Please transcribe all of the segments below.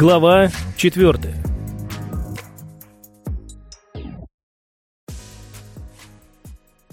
Глава 4.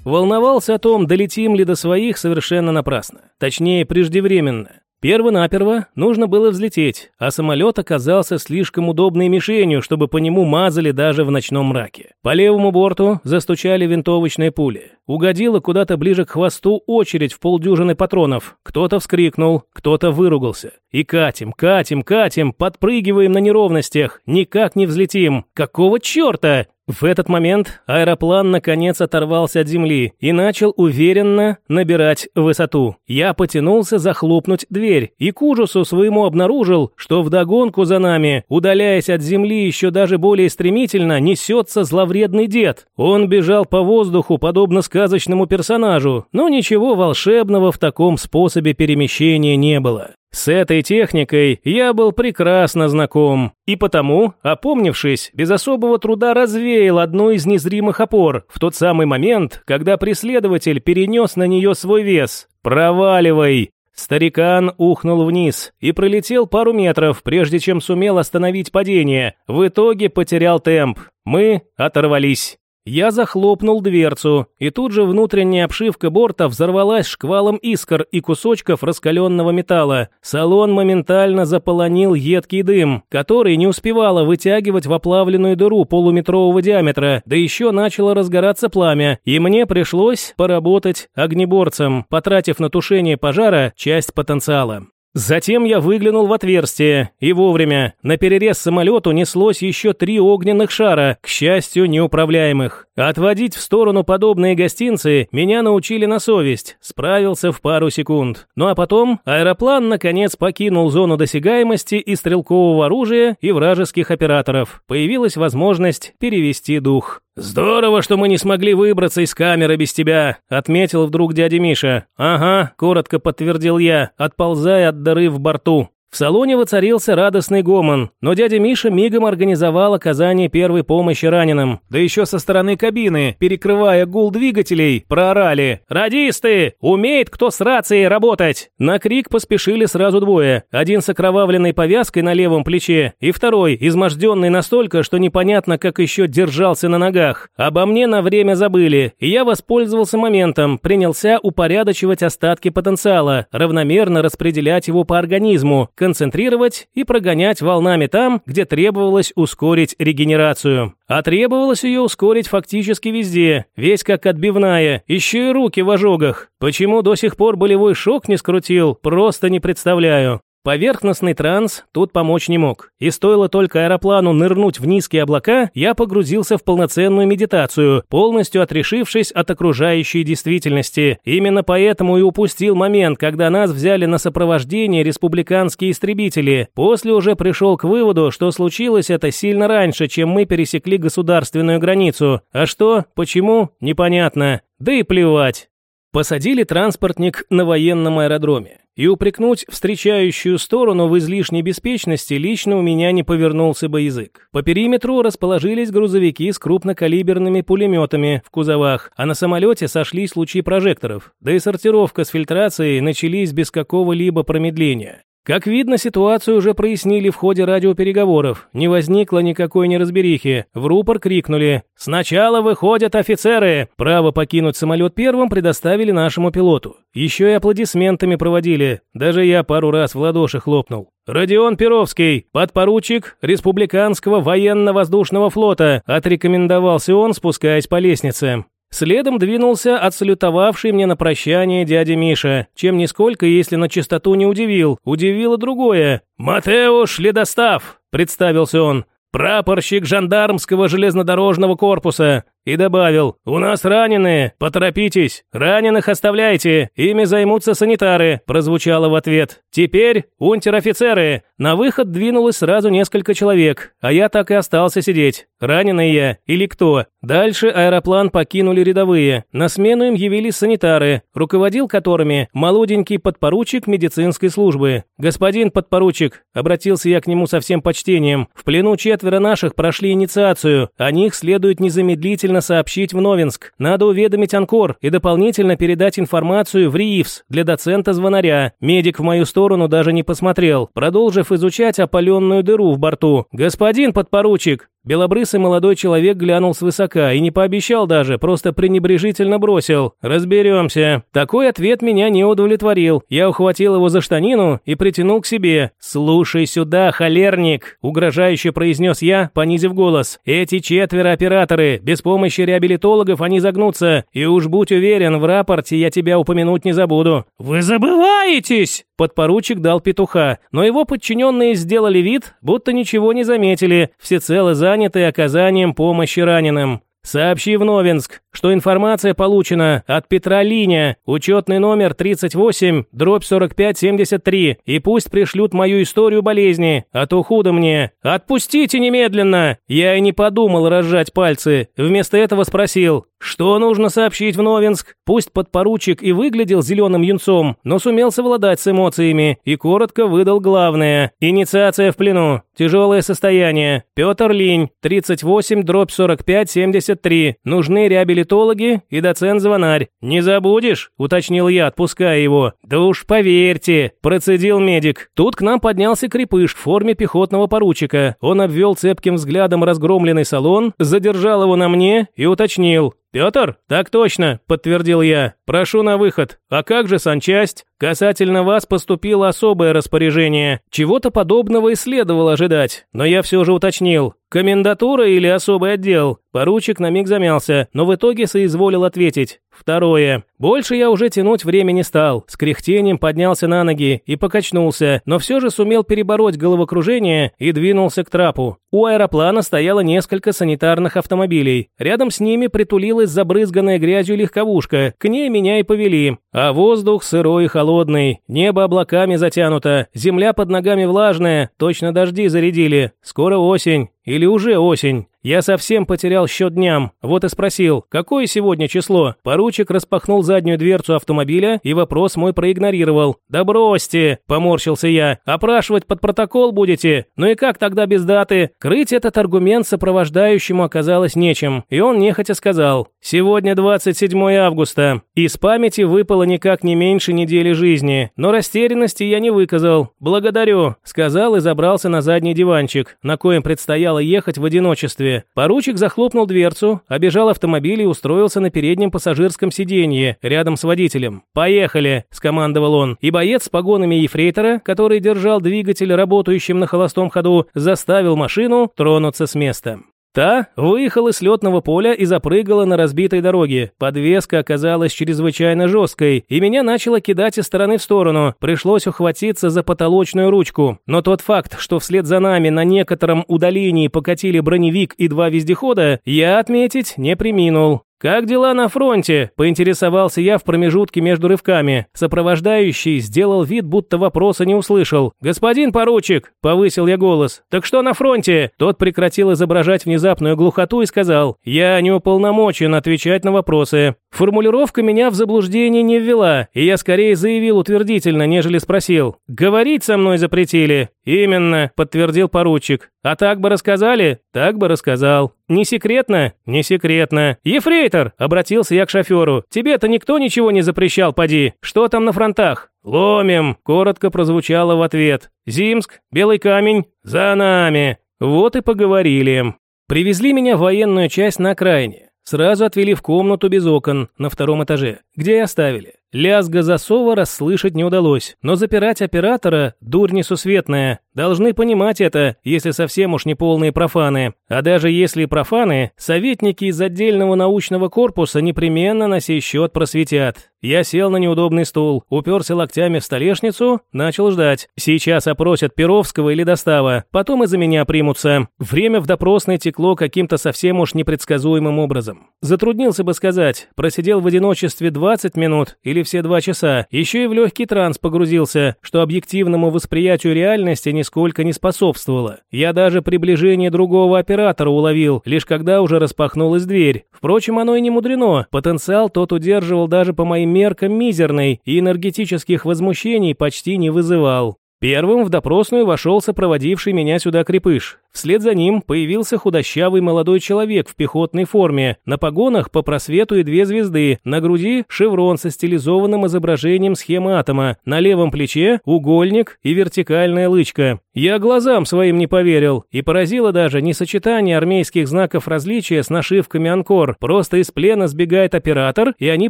Волновался о том, долетим ли до своих совершенно напрасно. Точнее, преждевременно. Первонаперво нужно было взлететь, а самолет оказался слишком удобной мишенью, чтобы по нему мазали даже в ночном мраке. По левому борту застучали винтовочные пули. Угодила куда-то ближе к хвосту очередь в полдюжины патронов. Кто-то вскрикнул, кто-то выругался. И катим, катим, катим, подпрыгиваем на неровностях, никак не взлетим. Какого черта? В этот момент аэроплан наконец оторвался от земли и начал уверенно набирать высоту. Я потянулся захлопнуть дверь и к ужасу своему обнаружил, что вдогонку за нами, удаляясь от земли еще даже более стремительно, несется зловредный дед. Он бежал по воздуху, подобно сказочному персонажу, но ничего волшебного в таком способе перемещения не было. С этой техникой я был прекрасно знаком, и потому, опомнившись, без особого труда развеял одну из незримых опор в тот самый момент, когда преследователь перенес на нее свой вес. «Проваливай!» Старикан ухнул вниз и пролетел пару метров, прежде чем сумел остановить падение. В итоге потерял темп. Мы оторвались. Я захлопнул дверцу, и тут же внутренняя обшивка борта взорвалась шквалом искр и кусочков раскаленного металла. Салон моментально заполонил едкий дым, который не успевало вытягивать в оплавленную дыру полуметрового диаметра, да еще начало разгораться пламя, и мне пришлось поработать огнеборцем, потратив на тушение пожара часть потенциала. Затем я выглянул в отверстие, и вовремя. На перерез самолету неслось еще три огненных шара, к счастью, неуправляемых. Отводить в сторону подобные гостинцы меня научили на совесть, справился в пару секунд. Ну а потом аэроплан наконец покинул зону досягаемости и стрелкового оружия, и вражеских операторов. Появилась возможность перевести дух. «Здорово, что мы не смогли выбраться из камеры без тебя», — отметил вдруг дядя Миша. «Ага», — коротко подтвердил я, отползая от дыры в борту. В салоне воцарился радостный гомон, но дядя Миша мигом организовал оказание первой помощи раненым. Да еще со стороны кабины, перекрывая гул двигателей, проорали «Радисты! Умеет кто с рацией работать!» На крик поспешили сразу двое. Один с окровавленной повязкой на левом плече, и второй, изможденный настолько, что непонятно, как еще держался на ногах. Обо мне на время забыли, и я воспользовался моментом, принялся упорядочивать остатки потенциала, равномерно распределять его по организму, концентрировать и прогонять волнами там, где требовалось ускорить регенерацию. А требовалось ее ускорить фактически везде, весь как отбивная, еще и руки в ожогах. Почему до сих пор болевой шок не скрутил, просто не представляю. Поверхностный транс тут помочь не мог. И стоило только аэроплану нырнуть в низкие облака, я погрузился в полноценную медитацию, полностью отрешившись от окружающей действительности. Именно поэтому и упустил момент, когда нас взяли на сопровождение республиканские истребители. После уже пришел к выводу, что случилось это сильно раньше, чем мы пересекли государственную границу. А что, почему, непонятно. Да и плевать. Посадили транспортник на военном аэродроме. И упрекнуть встречающую сторону в излишней беспечности лично у меня не повернулся бы язык. По периметру расположились грузовики с крупнокалиберными пулеметами в кузовах, а на самолете сошлись лучи прожекторов. Да и сортировка с фильтрацией начались без какого-либо промедления. Как видно, ситуацию уже прояснили в ходе радиопереговоров. Не возникло никакой неразберихи. В рупор крикнули «Сначала выходят офицеры!» Право покинуть самолет первым предоставили нашему пилоту. Еще и аплодисментами проводили. Даже я пару раз в ладоши хлопнул. «Родион Перовский, подпоручик Республиканского военно-воздушного флота», отрекомендовался он, спускаясь по лестнице. Следом двинулся отсалютовавший мне на прощание дядя Миша, чем нисколько, если на чистоту не удивил. Удивило другое. «Матеуш Ледостав», — представился он, — «прапорщик жандармского железнодорожного корпуса и добавил, «У нас раненые, поторопитесь, раненых оставляйте, ими займутся санитары», прозвучало в ответ. «Теперь унтер-офицеры». На выход двинулось сразу несколько человек, а я так и остался сидеть. Раненый я или кто? Дальше аэроплан покинули рядовые. На смену им явились санитары, руководил которыми молоденький подпоручик медицинской службы. «Господин подпоручик», обратился я к нему со всем почтением, «в плену четверо наших прошли инициацию, о них следует незамедлительно немедленно сообщить в Новинск. Надо уведомить Анкор и дополнительно передать информацию в РИИФС для доцента Звонаря. Медик в мою сторону даже не посмотрел, продолжив изучать опаленную дыру в борту. «Господин подпоручик, Белобрысый молодой человек глянул свысока и не пообещал даже, просто пренебрежительно бросил. «Разберемся». Такой ответ меня не удовлетворил. Я ухватил его за штанину и притянул к себе. «Слушай сюда, холерник», – угрожающе произнес я, понизив голос. «Эти четверо операторы, без помощи реабилитологов они загнутся. И уж будь уверен, в рапорте я тебя упомянуть не забуду». «Вы забываетесь!» Подпоручик дал петуха, но его подчиненные сделали вид, будто ничего не заметили, всецело занятые оказанием помощи раненым. Сообщи в Новинск, что информация получена от Петра Линя, учетный номер 38, дробь 4573, и пусть пришлют мою историю болезни, а то худо мне. Отпустите немедленно! Я и не подумал разжать пальцы, вместо этого спросил, что нужно сообщить в Новинск? Пусть подпоручик и выглядел зеленым юнцом, но сумел совладать с эмоциями и коротко выдал главное. Инициация в плену. Тяжелое состояние. Петр Линь, 38, дробь 45, 73. Нужны реабилитологи и доцент Звонарь. Не забудешь? Уточнил я, отпуская его. Да уж поверьте, процедил медик. Тут к нам поднялся крепыш в форме пехотного поручика. Он обвел цепким взглядом разгромленный салон, задержал его на мне и уточнил. «Петр? Так точно», – подтвердил я. «Прошу на выход. А как же санчасть? Касательно вас поступило особое распоряжение. Чего-то подобного и следовало ожидать. Но я все же уточнил. Комендатура или особый отдел?» Поручик на миг замялся, но в итоге соизволил ответить. Второе. Больше я уже тянуть время не стал. С кряхтением поднялся на ноги и покачнулся, но все же сумел перебороть головокружение и двинулся к трапу. У аэроплана стояло несколько санитарных автомобилей. Рядом с ними притулилась забрызганная грязью легковушка. К ней меня и повели. А воздух сырой и холодный, небо облаками затянуто, земля под ногами влажная, точно дожди зарядили. Скоро осень. Или уже осень. Я совсем потерял счет дням. Вот и спросил, какое сегодня число? Поручик распахнул заднюю дверцу автомобиля и вопрос мой проигнорировал. «Да бросьте!» – поморщился я. «Опрашивать под протокол будете? Ну и как тогда без даты?» Крыть этот аргумент сопровождающему оказалось нечем, и он нехотя сказал. «Сегодня 27 августа. Из памяти выпало никак не меньше недели жизни, но растерянности я не выказал. Благодарю», – сказал и забрался на задний диванчик, на коем предстояло ехать в одиночестве. Поручик захлопнул дверцу, обежал автомобиль и устроился на переднем пассажирском сиденье, рядом с водителем. «Поехали!» – скомандовал он. И боец с погонами ефрейтора, который держал двигатель работающим на холостом ходу, заставил машину тронуться с места. Та выехала с летного поля и запрыгала на разбитой дороге. Подвеска оказалась чрезвычайно жесткой, и меня начало кидать из стороны в сторону. Пришлось ухватиться за потолочную ручку. Но тот факт, что вслед за нами на некотором удалении покатили броневик и два вездехода, я отметить не приминул. «Как дела на фронте?» – поинтересовался я в промежутке между рывками. Сопровождающий сделал вид, будто вопроса не услышал. «Господин поручик!» – повысил я голос. «Так что на фронте?» Тот прекратил изображать внезапную глухоту и сказал. «Я не уполномочен отвечать на вопросы». Формулировка меня в заблуждение не ввела, и я скорее заявил утвердительно, нежели спросил. «Говорить со мной запретили?» «Именно», – подтвердил поручик. «А так бы рассказали?» «Так бы рассказал». «Не секретно?» «Не секретно». «Ефрейтор!» – обратился я к шоферу. «Тебе-то никто ничего не запрещал, поди. Что там на фронтах?» «Ломим!» – коротко прозвучало в ответ. «Зимск, Белый камень, за нами!» Вот и поговорили. Привезли меня в военную часть на окраине. Сразу отвели в комнату без окон на втором этаже, где и оставили. Лязга засова расслышать не удалось, но запирать оператора – дурь несусветная. Должны понимать это, если совсем уж не полные профаны. А даже если профаны, советники из отдельного научного корпуса непременно на сей счет просветят. Я сел на неудобный стул, уперся локтями в столешницу, начал ждать. Сейчас опросят Перовского или Достава, потом и за меня примутся. Время в допросной текло каким-то совсем уж непредсказуемым образом. Затруднился бы сказать, просидел в одиночестве 20 минут или все два часа, еще и в легкий транс погрузился, что объективному восприятию реальности нисколько не способствовало. Я даже приближение другого оператора уловил, лишь когда уже распахнулась дверь. Впрочем, оно и не мудрено. Потенциал тот удерживал даже по моим меркам мизерный и энергетических возмущений почти не вызывал. Первым в допросную вошел сопроводивший меня сюда крепыш. Вслед за ним появился худощавый молодой человек в пехотной форме, на погонах по просвету и две звезды, на груди шеврон со стилизованным изображением схемы атома, на левом плече угольник и вертикальная лычка. Я глазам своим не поверил, и поразило даже не сочетание армейских знаков различия с нашивками «Анкор», просто из плена сбегает оператор, и они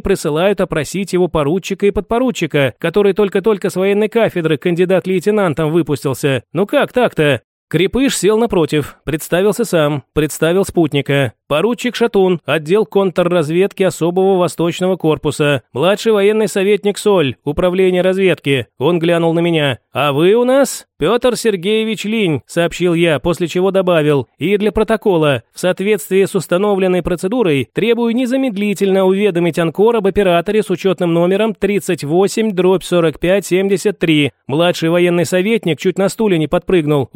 присылают опросить его поручика и подпоручика, который только-только с военной кафедры кандидат лейтенантом выпустился. Ну как так-то? Крепыш сел напротив, представился сам, представил спутника. Поручик Шатун, отдел контрразведки особого восточного корпуса, младший военный советник Соль, управление разведки. Он глянул на меня. «А вы у нас?» «Петр Сергеевич Линь», — сообщил я, после чего добавил. «И для протокола, в соответствии с установленной процедурой, требую незамедлительно уведомить Анкор об операторе с учетным номером 38-45-73». Младший военный советник чуть на стуле не подпрыгнул,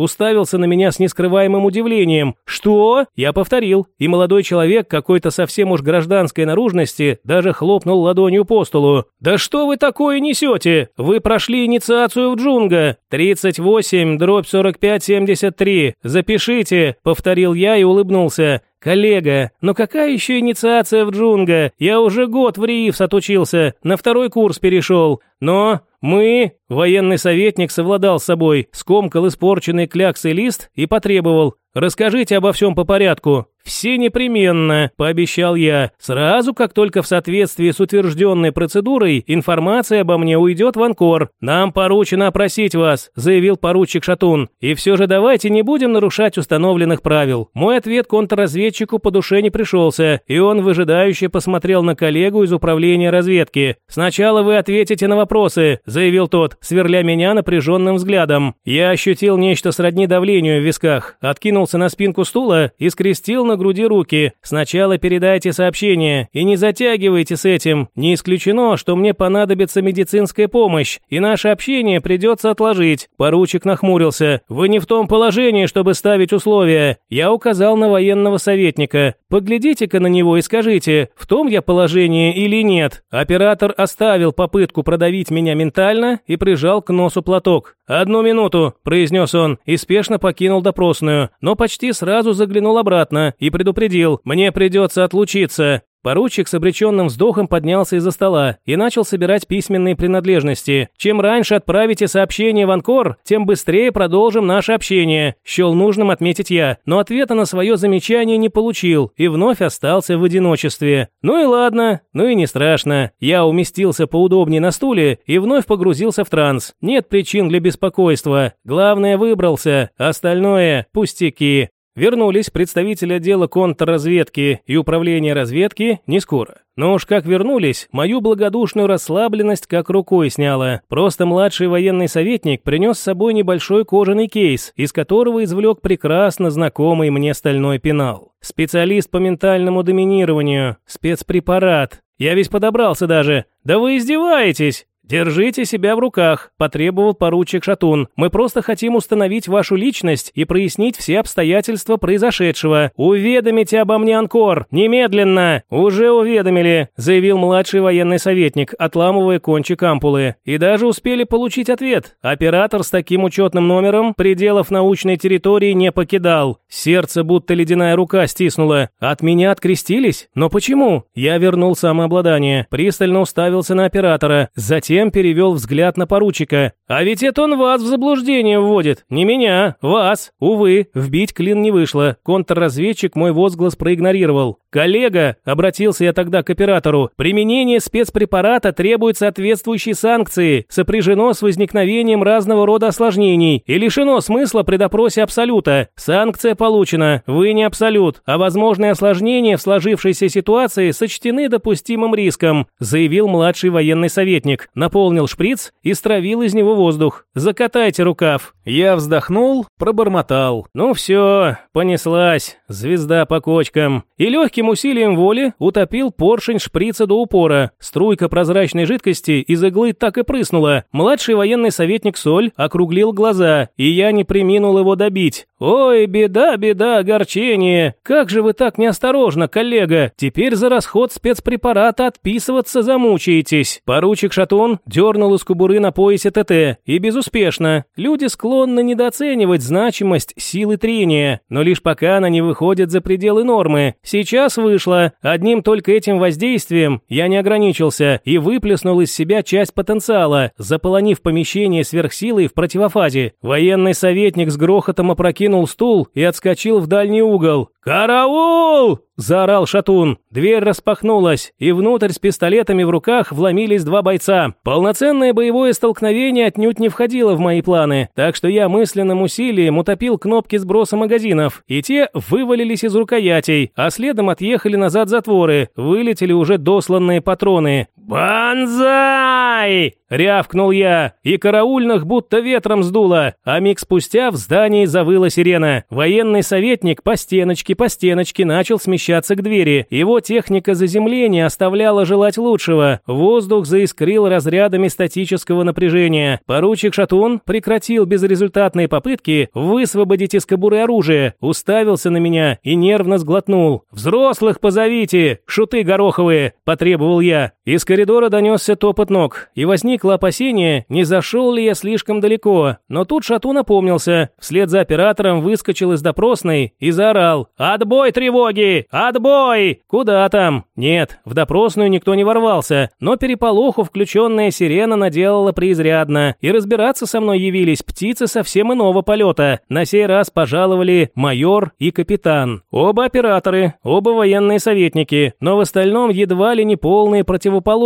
уставился на меня с нескрываемым удивлением. «Что?» Я повторил, и молодой человек какой-то совсем уж гражданской наружности даже хлопнул ладонью по столу. «Да что вы такое несете? Вы прошли инициацию в Джунга. 38, дробь 4573. Запишите», — повторил я и улыбнулся. «Коллега, но какая еще инициация в Джунга? Я уже год в Риивс отучился, на второй курс перешел. Но мы...» Военный советник совладал с собой, скомкал испорченный кляксой лист и потребовал. «Расскажите обо всем по порядку». «Все непременно», – пообещал я. «Сразу, как только в соответствии с утвержденной процедурой информация обо мне уйдет в Анкор. Нам поручено опросить вас», – заявил поручик Шатун. «И все же давайте не будем нарушать установленных правил». Мой ответ контрразведчику по душе не пришелся, и он выжидающе посмотрел на коллегу из управления разведки. «Сначала вы ответите на вопросы», – заявил тот, сверля меня напряженным взглядом. Я ощутил нечто сродни давлению в висках, откинулся на спинку стула и скрестил на груди руки. Сначала передайте сообщение и не затягивайте с этим. Не исключено, что мне понадобится медицинская помощь, и наше общение придется отложить. Поручик нахмурился. Вы не в том положении, чтобы ставить условия. Я указал на военного советника. Поглядите-ка на него и скажите, в том я положении или нет. Оператор оставил попытку продавить меня ментально и прижал к носу платок. «Одну минуту», – произнес он, и спешно покинул допросную, но почти сразу заглянул обратно и предупредил, «Мне придется отлучиться». Поручик с обреченным вздохом поднялся из-за стола и начал собирать письменные принадлежности. «Чем раньше отправите сообщение в Анкор, тем быстрее продолжим наше общение», – счел нужным отметить я, но ответа на свое замечание не получил и вновь остался в одиночестве. Ну и ладно, ну и не страшно. Я уместился поудобнее на стуле и вновь погрузился в транс. Нет причин для беспокойства. Главное выбрался, остальное – пустяки. Вернулись представители отдела контрразведки и управления разведки не скоро. Но уж как вернулись, мою благодушную расслабленность как рукой сняло. Просто младший военный советник принес с собой небольшой кожаный кейс, из которого извлек прекрасно знакомый мне стальной пенал. Специалист по ментальному доминированию, спецпрепарат. Я весь подобрался даже. «Да вы издеваетесь!» «Держите себя в руках», – потребовал поручик Шатун. «Мы просто хотим установить вашу личность и прояснить все обстоятельства произошедшего. Уведомите обо мне Анкор! Немедленно!» «Уже уведомили», – заявил младший военный советник, отламывая кончик ампулы. «И даже успели получить ответ. Оператор с таким учетным номером пределов научной территории не покидал. Сердце будто ледяная рука стиснуло. От меня открестились? Но почему?» Я вернул самообладание, пристально уставился на оператора. Затем Затем перевел взгляд на поручика. «А ведь это он вас в заблуждение вводит. Не меня, вас. Увы, вбить клин не вышло. Контрразведчик мой возглас проигнорировал. «Коллега», — обратился я тогда к оператору, «применение спецпрепарата требует соответствующей санкции, сопряжено с возникновением разного рода осложнений и лишено смысла при допросе абсолюта. Санкция получена, вы не абсолют, а возможные осложнения в сложившейся ситуации сочтены допустимым риском», заявил младший военный советник наполнил шприц и стравил из него воздух. «Закатайте рукав». Я вздохнул, пробормотал. «Ну все, понеслась, звезда по кочкам». И легким усилием воли утопил поршень шприца до упора. Струйка прозрачной жидкости из иглы так и прыснула. Младший военный советник Соль округлил глаза, и я не приминул его добить. «Ой, беда, беда, огорчение! Как же вы так неосторожно, коллега! Теперь за расход спецпрепарата отписываться замучаетесь!» Поручик Шатун Шатун дернул из кубуры на поясе ТТ, и безуспешно. Люди склонны недооценивать значимость силы трения, но лишь пока она не выходит за пределы нормы. Сейчас вышло. Одним только этим воздействием я не ограничился и выплеснул из себя часть потенциала, заполонив помещение сверхсилой в противофазе. Военный советник с грохотом опрокинул стул и отскочил в дальний угол. «Караул!» – заорал Шатун. Дверь распахнулась, и внутрь с пистолетами в руках вломились два бойца. Полноценное боевое столкновение отнюдь не входило в мои планы, так что я мысленным усилием утопил кнопки сброса магазинов, и те вывалились из рукоятей, а следом отъехали назад затворы, вылетели уже досланные патроны. «Банзай!» – рявкнул я, и караульных будто ветром сдуло, а миг спустя в здании завыла сирена. Военный советник по стеночке по стеночке начал смещаться к двери. Его техника заземления оставляла желать лучшего. Воздух заискрил разрядами статического напряжения. Поручик Шатун прекратил безрезультатные попытки высвободить из кобуры оружие, уставился на меня и нервно сглотнул. «Взрослых позовите, шуты гороховые!» – потребовал я. Из коридора донесся топот ног, и возникло опасение, не зашел ли я слишком далеко. Но тут Шатун опомнился, вслед за оператором выскочил из допросной и заорал «Отбой тревоги! Отбой!» Куда там? Нет, в допросную никто не ворвался, но переполоху включенная сирена наделала преизрядно, и разбираться со мной явились птицы совсем иного полета. На сей раз пожаловали майор и капитан. Оба операторы, оба военные советники, но в остальном едва ли не полные противоположности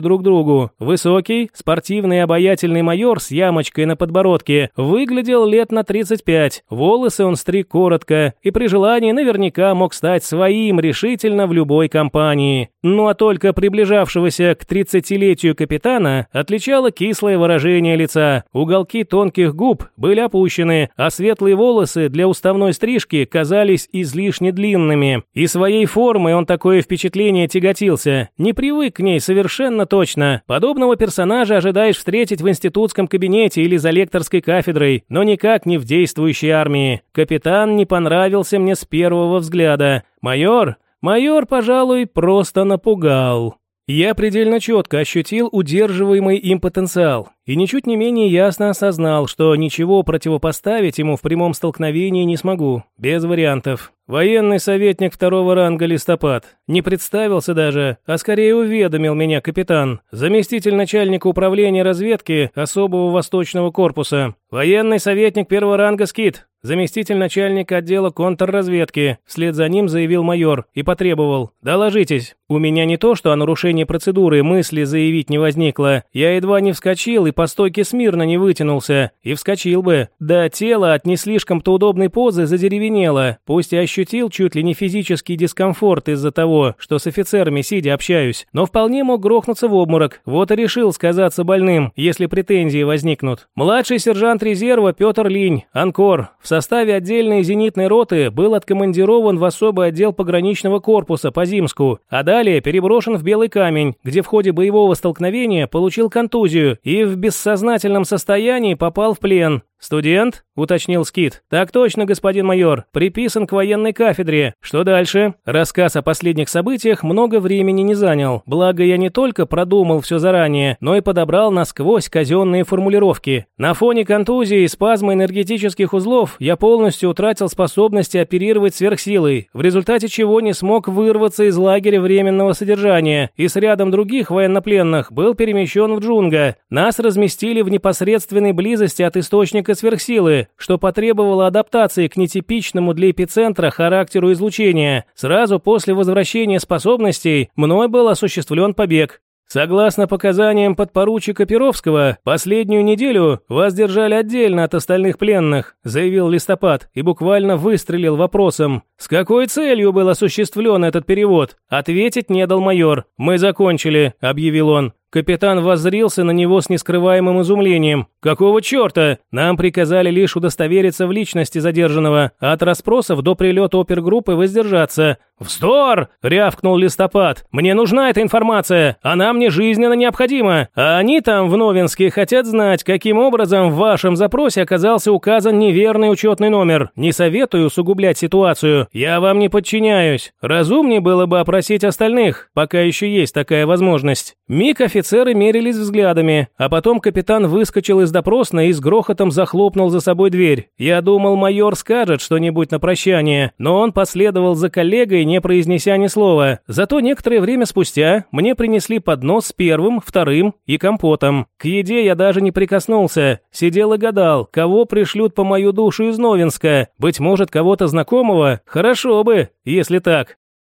друг другу. Высокий, спортивный обаятельный майор с ямочкой на подбородке выглядел лет на 35, волосы он стриг коротко и при желании наверняка мог стать своим решительно в любой компании. Ну а только приближавшегося к 30-летию капитана отличало кислое выражение лица. Уголки тонких губ были опущены, а светлые волосы для уставной стрижки казались излишне длинными. И своей формой он такое впечатление тяготился. Не привык к ней совершенно точно. Подобного персонажа ожидаешь встретить в институтском кабинете или за лекторской кафедрой, но никак не в действующей армии. Капитан не понравился мне с первого взгляда. Майор? Майор, пожалуй, просто напугал. Я предельно четко ощутил удерживаемый им потенциал и ничуть не менее ясно осознал, что ничего противопоставить ему в прямом столкновении не смогу, без вариантов. Военный советник второго ранга листопад. Не представился даже, а скорее уведомил меня капитан, заместитель начальника управления разведки особого восточного корпуса. Военный советник первого ранга Скит, заместитель начальника отдела контрразведки. Вслед за ним заявил майор и потребовал. «Доложитесь. У меня не то, что о нарушении процедуры мысли заявить не возникло. Я едва не вскочил и по стойке смирно не вытянулся. И вскочил бы. Да тело от не слишком-то удобной позы задеревенело. Пусть и ощутил чуть ли не физический дискомфорт из-за того, что с офицерами сидя общаюсь, но вполне мог грохнуться в обморок. Вот и решил сказаться больным, если претензии возникнут. Младший сержант резерва Петр Линь, Анкор, в составе отдельной зенитной роты был откомандирован в особый отдел пограничного корпуса по Зимску, а далее переброшен в Белый камень, где в ходе боевого столкновения получил контузию и в бессознательном состоянии попал в плен. «Студент?» – уточнил Скит. «Так точно, господин майор. Приписан к военной кафедре. Что дальше?» Рассказ о последних событиях много времени не занял. Благо, я не только продумал все заранее, но и подобрал насквозь казенные формулировки. На фоне контузии и спазма энергетических узлов я полностью утратил способности оперировать сверхсилой, в результате чего не смог вырваться из лагеря временного содержания и с рядом других военнопленных был перемещен в Джунга. Нас разместили в непосредственной близости от источника источника сверхсилы, что потребовало адаптации к нетипичному для эпицентра характеру излучения. Сразу после возвращения способностей мной был осуществлен побег. Согласно показаниям подпоручика Перовского, последнюю неделю вас держали отдельно от остальных пленных, заявил Листопад и буквально выстрелил вопросом. С какой целью был осуществлен этот перевод? Ответить не дал майор. Мы закончили, объявил он. Капитан воззрился на него с нескрываемым изумлением. «Какого черта? Нам приказали лишь удостовериться в личности задержанного, а от расспросов до прилета опергруппы воздержаться». «Вздор!» – рявкнул Листопад. «Мне нужна эта информация. Она мне жизненно необходима. А они там, в Новинске, хотят знать, каким образом в вашем запросе оказался указан неверный учетный номер. Не советую усугублять ситуацию. Я вам не подчиняюсь. Разумнее было бы опросить остальных, пока еще есть такая возможность». Офицер офицеры мерились взглядами, а потом капитан выскочил из допросной и с грохотом захлопнул за собой дверь. Я думал, майор скажет что-нибудь на прощание, но он последовал за коллегой, не произнеся ни слова. Зато некоторое время спустя мне принесли поднос с первым, вторым и компотом. К еде я даже не прикоснулся. Сидел и гадал, кого пришлют по мою душу из Новинска. Быть может, кого-то знакомого? Хорошо бы, если так.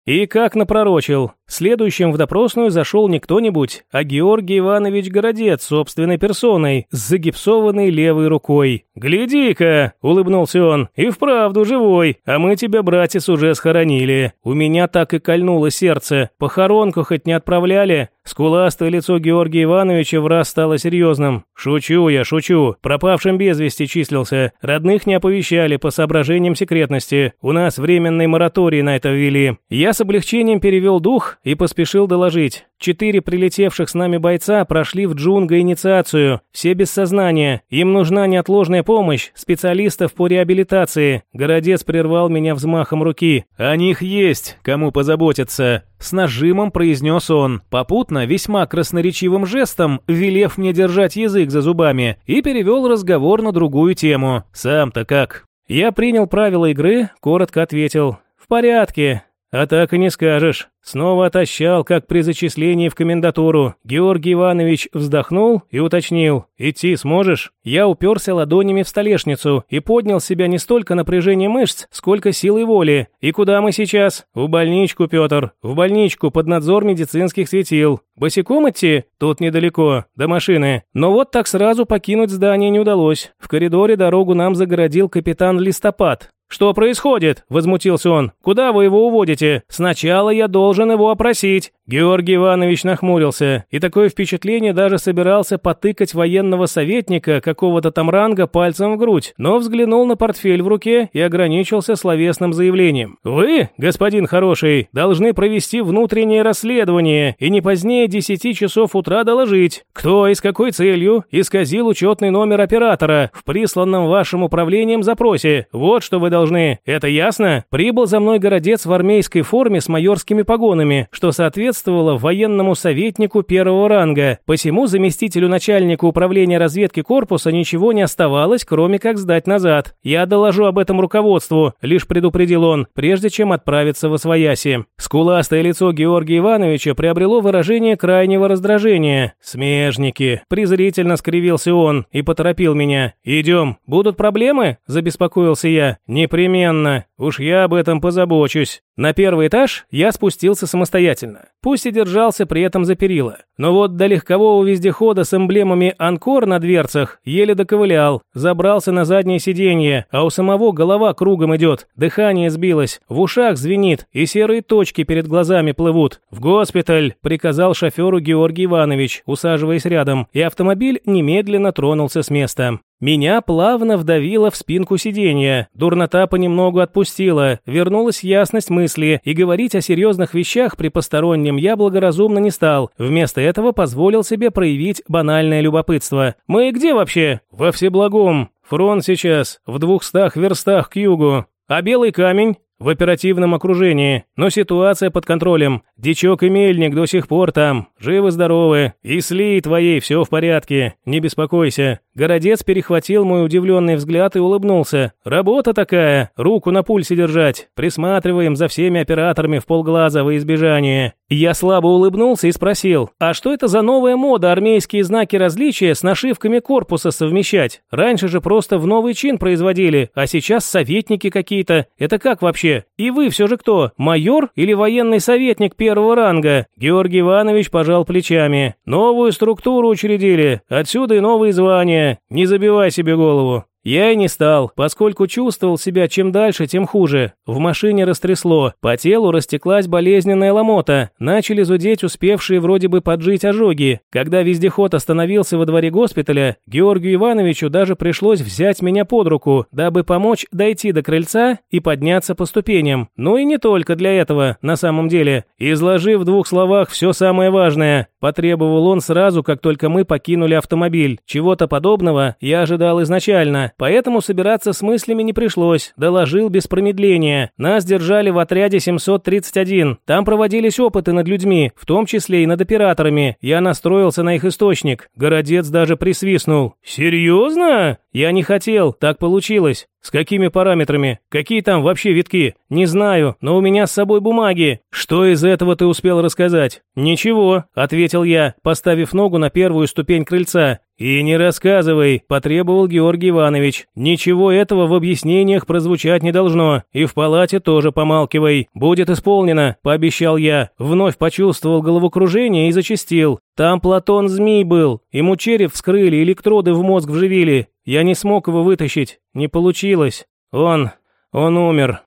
И как напророчил, следующим в допросную зашел не кто-нибудь, а Георгий Иванович Городец собственной персоной, с загипсованной левой рукой. «Гляди-ка!» – улыбнулся он. «И вправду живой, а мы тебя, братец, уже схоронили. У меня так и кольнуло сердце. Похоронку хоть не отправляли?» Скуластое лицо Георгия Ивановича в раз стало серьезным. «Шучу я, шучу. Пропавшим без вести числился. Родных не оповещали по соображениям секретности. У нас временный мораторий на это ввели. Я с облегчением перевел дух и поспешил доложить. Четыре прилетевших с нами бойца прошли в джунга инициацию. Все без сознания. Им нужна неотложная помощь, специалистов по реабилитации. Городец прервал меня взмахом руки. «О них есть, кому позаботиться». С нажимом произнес он, попутно весьма красноречивым жестом, велев мне держать язык за зубами, и перевел разговор на другую тему. «Сам-то как?» Я принял правила игры, коротко ответил. «В порядке. А так и не скажешь. Снова отощал, как при зачислении в комендатуру. Георгий Иванович вздохнул и уточнил. «Идти сможешь?» Я уперся ладонями в столешницу и поднял себя не столько напряжение мышц, сколько силой воли. «И куда мы сейчас?» «В больничку, Петр. В больничку под надзор медицинских светил. Босиком идти? Тут недалеко. До машины. Но вот так сразу покинуть здание не удалось. В коридоре дорогу нам загородил капитан Листопад. «Что происходит?» – возмутился он. «Куда вы его уводите? Сначала я должен его опросить». Георгий Иванович нахмурился, и такое впечатление даже собирался потыкать военного советника какого-то там ранга пальцем в грудь, но взглянул на портфель в руке и ограничился словесным заявлением. «Вы, господин хороший, должны провести внутреннее расследование и не позднее 10 часов утра доложить, кто и с какой целью исказил учетный номер оператора в присланном вашим управлением запросе. Вот что вы должны. Это ясно? Прибыл за мной городец в армейской форме с майорскими погонами, что соответствовало военному советнику первого ранга, посему заместителю начальника управления разведки корпуса ничего не оставалось, кроме как сдать назад. Я доложу об этом руководству, лишь предупредил он, прежде чем отправиться в Освояси. Скуластое лицо Георгия Ивановича приобрело выражение крайнего раздражения. «Смежники!» – презрительно скривился он и поторопил меня. «Идем. Будут проблемы?» – забеспокоился я. «Непременно. Уж я об этом позабочусь». На первый этаж я спустился самостоятельно пусть и держался при этом за перила. Но вот до легкового вездехода с эмблемами «Анкор» на дверцах еле доковылял, забрался на заднее сиденье, а у самого голова кругом идет, дыхание сбилось, в ушах звенит и серые точки перед глазами плывут. «В госпиталь!» – приказал шоферу Георгий Иванович, усаживаясь рядом, и автомобиль немедленно тронулся с места. Меня плавно вдавило в спинку сиденья, дурнота понемногу отпустила, вернулась ясность мысли, и говорить о серьезных вещах при постороннем я благоразумно не стал. Вместо этого позволил себе проявить банальное любопытство. «Мы где вообще?» «Во Всеблагом. Фронт сейчас, в двухстах верстах к югу. А белый камень?» В оперативном окружении, но ситуация под контролем. Дичок и мельник до сих пор там, живы-здоровы, и с Ли твоей все в порядке, не беспокойся. Городец перехватил мой удивленный взгляд и улыбнулся. «Работа такая, руку на пульсе держать. Присматриваем за всеми операторами в полглаза во избежание». Я слабо улыбнулся и спросил, «А что это за новая мода армейские знаки различия с нашивками корпуса совмещать? Раньше же просто в новый чин производили, а сейчас советники какие-то. Это как вообще? И вы все же кто, майор или военный советник первого ранга?» Георгий Иванович пожал плечами. «Новую структуру учредили, отсюда и новые звания. Не забивай себе голову. Я и не стал, поскольку чувствовал себя чем дальше, тем хуже. В машине растрясло, по телу растеклась болезненная ломота, начали зудеть успевшие вроде бы поджить ожоги. Когда вездеход остановился во дворе госпиталя, Георгию Ивановичу даже пришлось взять меня под руку, дабы помочь дойти до крыльца и подняться по ступеням. Ну и не только для этого, на самом деле. Изложив в двух словах все самое важное, потребовал он сразу, как только мы покинули автомобиль. Чего-то подобного я ожидал изначально, поэтому собираться с мыслями не пришлось, доложил без промедления. Нас держали в отряде 731. Там проводились опыты над людьми, в том числе и над операторами. Я настроился на их источник. Городец даже присвистнул. «Серьезно?» «Я не хотел, так получилось. С какими параметрами? Какие там вообще витки? Не знаю, но у меня с собой бумаги. Что из этого ты успел рассказать? Ничего, ответил я, поставив ногу на первую ступень крыльца. «И не рассказывай», – потребовал Георгий Иванович. «Ничего этого в объяснениях прозвучать не должно. И в палате тоже помалкивай. Будет исполнено», – пообещал я. Вновь почувствовал головокружение и зачастил. «Там Платон змей был. Ему череп вскрыли, электроды в мозг вживили. Я не смог его вытащить. Не получилось. Он... он умер».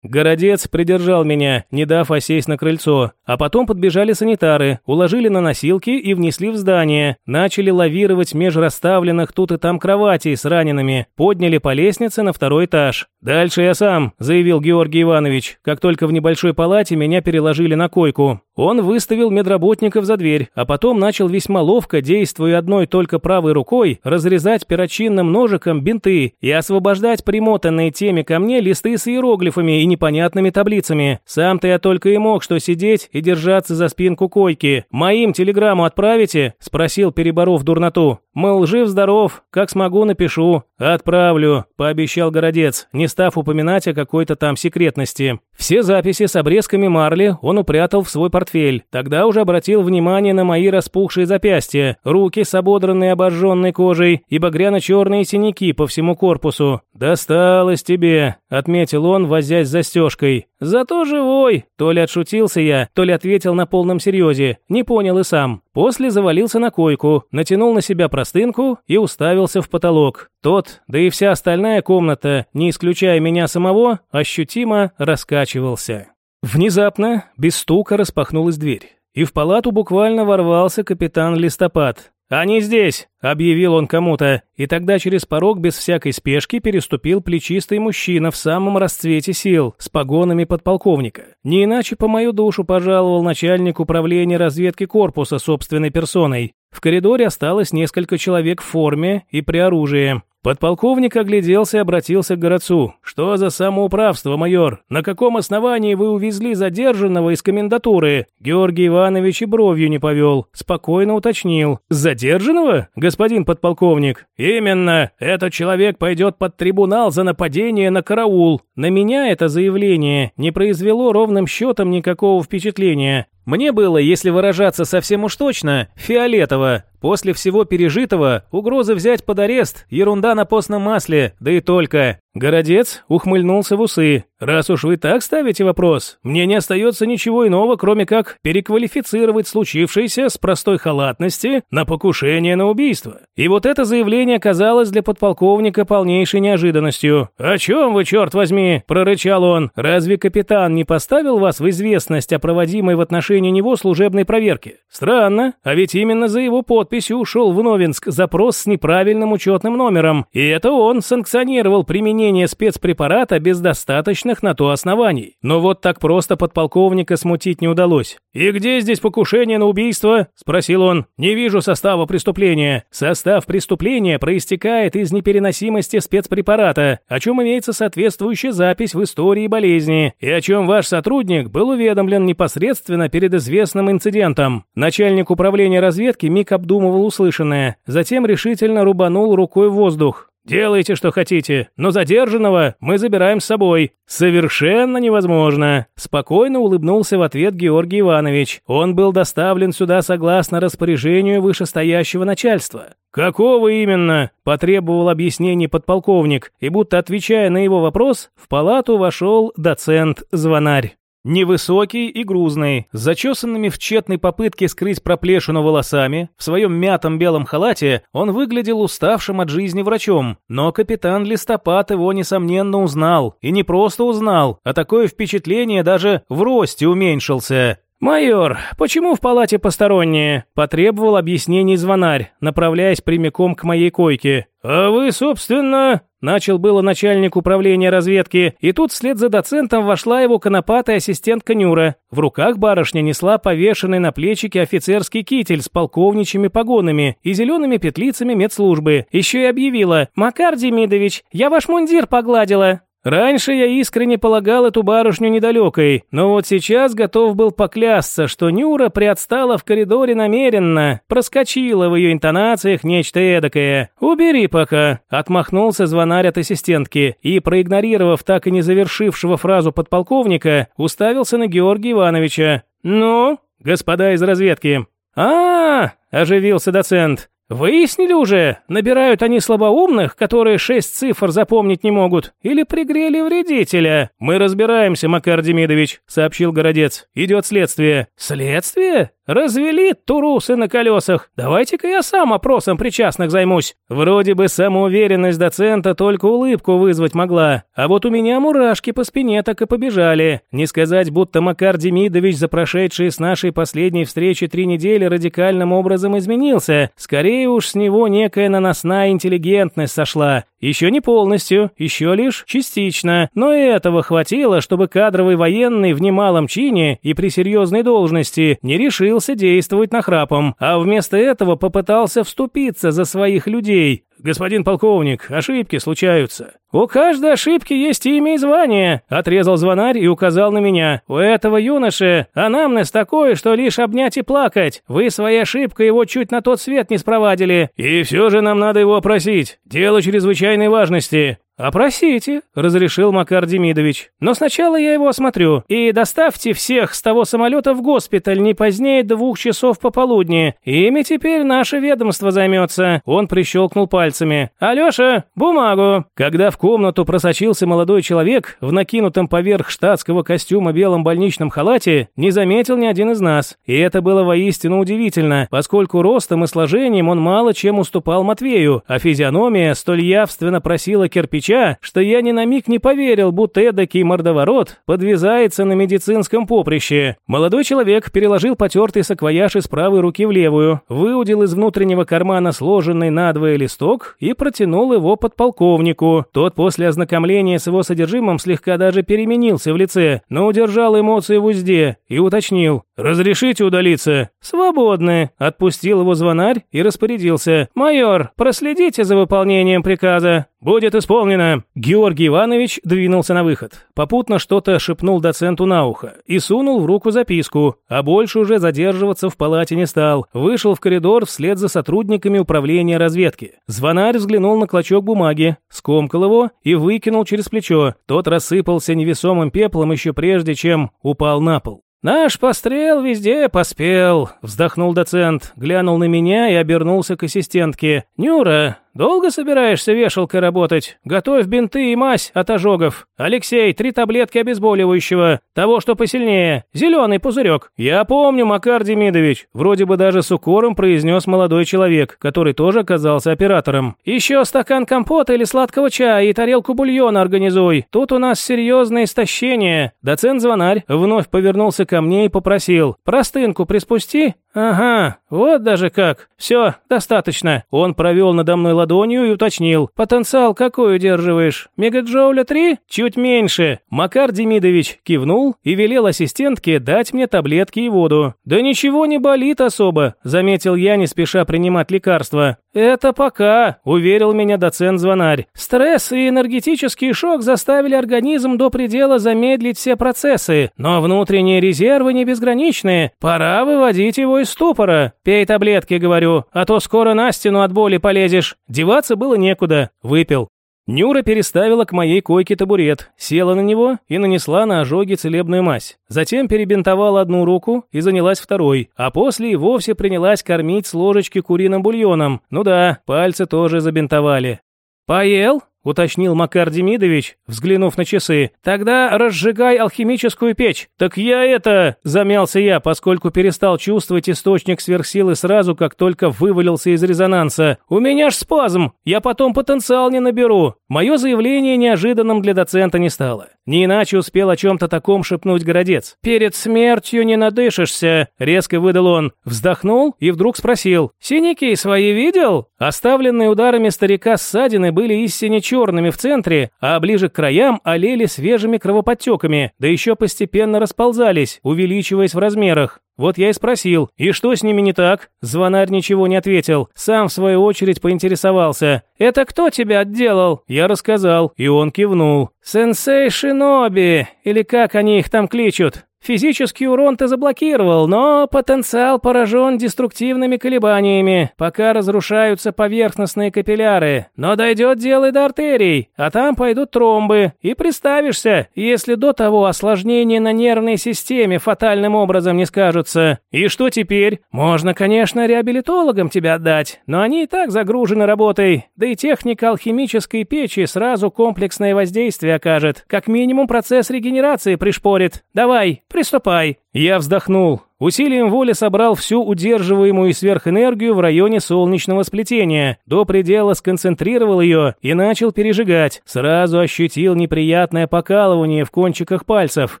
Городец придержал меня, не дав осесть на крыльцо, а потом подбежали санитары, уложили на носилки и внесли в здание, начали лавировать меж расставленных тут и там кроватей с ранеными, подняли по лестнице на второй этаж. «Дальше я сам», – заявил Георгий Иванович, как только в небольшой палате меня переложили на койку. Он выставил медработников за дверь, а потом начал весьма ловко, действуя одной только правой рукой, разрезать перочинным ножиком бинты и освобождать примотанные теми ко мне листы с иероглифами и непонятными таблицами. Сам-то я только и мог что сидеть и держаться за спинку койки. «Моим телеграмму отправите?» – спросил, переборов дурноту. Мол, жив-здоров, как смогу напишу. Отправлю, пообещал Городец, не став упоминать о какой-то там секретности. Все записи с обрезками марли он упрятал в свой портфель. Тогда уже обратил внимание на мои распухшие запястья, руки с ободранной обожженной кожей и багряно-черные синяки по всему корпусу. «Досталось тебе», — отметил он, возясь застежкой. «Зато живой!» То ли отшутился я, то ли ответил на полном серьезе. Не понял и сам. После завалился на койку, натянул на себя простынку и уставился в потолок. Тот, да и вся остальная комната, не исключая меня самого, ощутимо раскачивался. Внезапно, без стука, распахнулась дверь. И в палату буквально ворвался капитан Листопад. «Они здесь!» – объявил он кому-то, и тогда через порог без всякой спешки переступил плечистый мужчина в самом расцвете сил, с погонами подполковника. Не иначе по мою душу пожаловал начальник управления разведки корпуса собственной персоной. В коридоре осталось несколько человек в форме и при оружии. Подполковник огляделся и обратился к городцу. «Что за самоуправство, майор? На каком основании вы увезли задержанного из комендатуры?» Георгий Иванович и бровью не повел. Спокойно уточнил. «Задержанного, господин подполковник?» «Именно. Этот человек пойдет под трибунал за нападение на караул. На меня это заявление не произвело ровным счетом никакого впечатления. Мне было, если выражаться совсем уж точно, фиолетово. После всего пережитого угрозы взять под арест – ерунда на постном масле, да и только. Городец ухмыльнулся в усы. «Раз уж вы так ставите вопрос, мне не остается ничего иного, кроме как переквалифицировать случившееся с простой халатности на покушение на убийство. И вот это заявление казалось для подполковника полнейшей неожиданностью. «О чем вы, черт возьми?» – прорычал он. «Разве капитан не поставил вас в известность о проводимой в отношении него служебной проверке? Странно, а ведь именно за его подписью ушел в Новинск запрос с неправильным учетным номером, и это он санкционировал применение применение спецпрепарата без достаточных на то оснований. Но вот так просто подполковника смутить не удалось. «И где здесь покушение на убийство?» – спросил он. «Не вижу состава преступления. Состав преступления проистекает из непереносимости спецпрепарата, о чем имеется соответствующая запись в истории болезни, и о чем ваш сотрудник был уведомлен непосредственно перед известным инцидентом. Начальник управления разведки миг обдумывал услышанное, затем решительно рубанул рукой воздух. Делайте, что хотите, но задержанного мы забираем с собой. Совершенно невозможно. Спокойно улыбнулся в ответ Георгий Иванович. Он был доставлен сюда согласно распоряжению вышестоящего начальства. «Какого именно?» – потребовал объяснений подполковник, и будто отвечая на его вопрос, в палату вошел доцент-звонарь. Невысокий и грузный, с зачесанными в тщетной попытке скрыть проплешину волосами, в своем мятом белом халате он выглядел уставшим от жизни врачом. Но капитан Листопад его, несомненно, узнал. И не просто узнал, а такое впечатление даже в росте уменьшился. «Майор, почему в палате посторонние?» – потребовал объяснений звонарь, направляясь прямиком к моей койке. «А вы, собственно...» – начал было начальник управления разведки, и тут вслед за доцентом вошла его конопатая ассистентка Нюра. В руках барышня несла повешенный на плечике офицерский китель с полковничьими погонами и зелеными петлицами медслужбы. Еще и объявила «Макар Демидович, я ваш мундир погладила». Раньше я искренне полагал эту барышню недалекой, но вот сейчас готов был поклясться, что Нюра приотстала в коридоре намеренно, проскочила в ее интонациях нечто эдакое. «Убери пока», — отмахнулся звонарь от ассистентки и, проигнорировав так и не завершившего фразу подполковника, уставился на Георгия Ивановича. «Ну, господа из разведки». «А, -а, -а оживился доцент. Выяснили уже, набирают они слабоумных, которые шесть цифр запомнить не могут, или пригрели вредителя? Мы разбираемся, Макар Демидович, сообщил Городец. Идет следствие. Следствие? Развели турусы на колесах. Давайте-ка я сам опросом причастных займусь. Вроде бы самоуверенность доцента только улыбку вызвать могла. А вот у меня мурашки по спине так и побежали. Не сказать, будто Макар Демидович за прошедшие с нашей последней встречи три недели радикальным образом изменился. Скорее уж с него некая наносная интеллигентность сошла. Еще не полностью, еще лишь частично, но и этого хватило, чтобы кадровый военный в немалом чине и при серьезной должности не решился действовать нахрапом, а вместо этого попытался вступиться за своих людей, господин полковник, ошибки случаются». «У каждой ошибки есть имя и звание», – отрезал звонарь и указал на меня. «У этого юноши анамнез такой, что лишь обнять и плакать. Вы своей ошибкой его чуть на тот свет не спровадили. И все же нам надо его опросить. Дело чрезвычайной важности. «Опросите», — разрешил Макар Демидович. «Но сначала я его осмотрю. И доставьте всех с того самолета в госпиталь не позднее двух часов пополудни. Ими теперь наше ведомство займется». Он прищелкнул пальцами. «Алеша, бумагу». Когда в комнату просочился молодой человек в накинутом поверх штатского костюма белом больничном халате, не заметил ни один из нас. И это было воистину удивительно, поскольку ростом и сложением он мало чем уступал Матвею, а физиономия столь явственно просила кирпич Ильича, что я ни на миг не поверил, будто эдакий мордоворот подвязается на медицинском поприще. Молодой человек переложил потертый саквояж из правой руки в левую, выудил из внутреннего кармана сложенный надвое листок и протянул его подполковнику. Тот после ознакомления с его содержимым слегка даже переменился в лице, но удержал эмоции в узде и уточнил. «Разрешите удалиться?» «Свободны», — отпустил его звонарь и распорядился. «Майор, проследите за выполнением приказа». «Будет исполнено!» Георгий Иванович двинулся на выход. Попутно что-то шепнул доценту на ухо и сунул в руку записку, а больше уже задерживаться в палате не стал. Вышел в коридор вслед за сотрудниками управления разведки. Звонарь взглянул на клочок бумаги, скомкал его и выкинул через плечо. Тот рассыпался невесомым пеплом еще прежде, чем упал на пол. «Наш пострел везде поспел», — вздохнул доцент, глянул на меня и обернулся к ассистентке. «Нюра, Долго собираешься вешалкой работать? Готовь бинты и мазь от ожогов. Алексей, три таблетки обезболивающего. Того, что посильнее. Зеленый пузырек. Я помню, Макар Демидович. Вроде бы даже с укором произнес молодой человек, который тоже оказался оператором. Еще стакан компота или сладкого чая и тарелку бульона организуй. Тут у нас серьезное истощение. Доцент Звонарь вновь повернулся ко мне и попросил. Простынку приспусти. «Ага, вот даже как. Все, достаточно». Он провел надо мной ладонью и уточнил. «Потенциал какой удерживаешь? Мегаджоуля 3? Чуть меньше». Макар Демидович кивнул и велел ассистентке дать мне таблетки и воду. «Да ничего не болит особо», — заметил я, не спеша принимать лекарства. «Это пока», — уверил меня доцент-звонарь. «Стресс и энергетический шок заставили организм до предела замедлить все процессы, но внутренние резервы не безграничные. Пора выводить его из ступора. Пей таблетки, говорю, а то скоро на стену от боли полезешь». Деваться было некуда. Выпил. Нюра переставила к моей койке табурет, села на него и нанесла на ожоги целебную мазь. Затем перебинтовала одну руку и занялась второй, а после и вовсе принялась кормить с ложечки куриным бульоном. Ну да, пальцы тоже забинтовали. «Поел?» — уточнил Макар Демидович, взглянув на часы. «Тогда разжигай алхимическую печь». «Так я это...» — замялся я, поскольку перестал чувствовать источник сверхсилы сразу, как только вывалился из резонанса. «У меня ж спазм! Я потом потенциал не наберу». Мое заявление неожиданным для доцента не стало. Не иначе успел о чем-то таком шепнуть городец. «Перед смертью не надышишься», — резко выдал он. Вздохнул и вдруг спросил. «Синяки свои видел?» Оставленные ударами старика ссадины были истинно черными в центре, а ближе к краям олели свежими кровоподтеками, да еще постепенно расползались, увеличиваясь в размерах. Вот я и спросил, и что с ними не так? Звонарь ничего не ответил, сам в свою очередь поинтересовался. «Это кто тебя отделал?» Я рассказал, и он кивнул. «Сенсей Шиноби, или как они их там кличут?» Физический урон ты заблокировал, но потенциал поражен деструктивными колебаниями, пока разрушаются поверхностные капилляры. Но дойдет дело и до артерий, а там пойдут тромбы, и приставишься, если до того осложнения на нервной системе фатальным образом не скажутся. И что теперь? Можно, конечно, реабилитологам тебя отдать, но они и так загружены работой, да и техника алхимической печи сразу комплексное воздействие окажет, как минимум процесс регенерации пришпорит. Давай, приступай». Я вздохнул. Усилием воли собрал всю удерживаемую сверхэнергию в районе солнечного сплетения, до предела сконцентрировал ее и начал пережигать. Сразу ощутил неприятное покалывание в кончиках пальцев,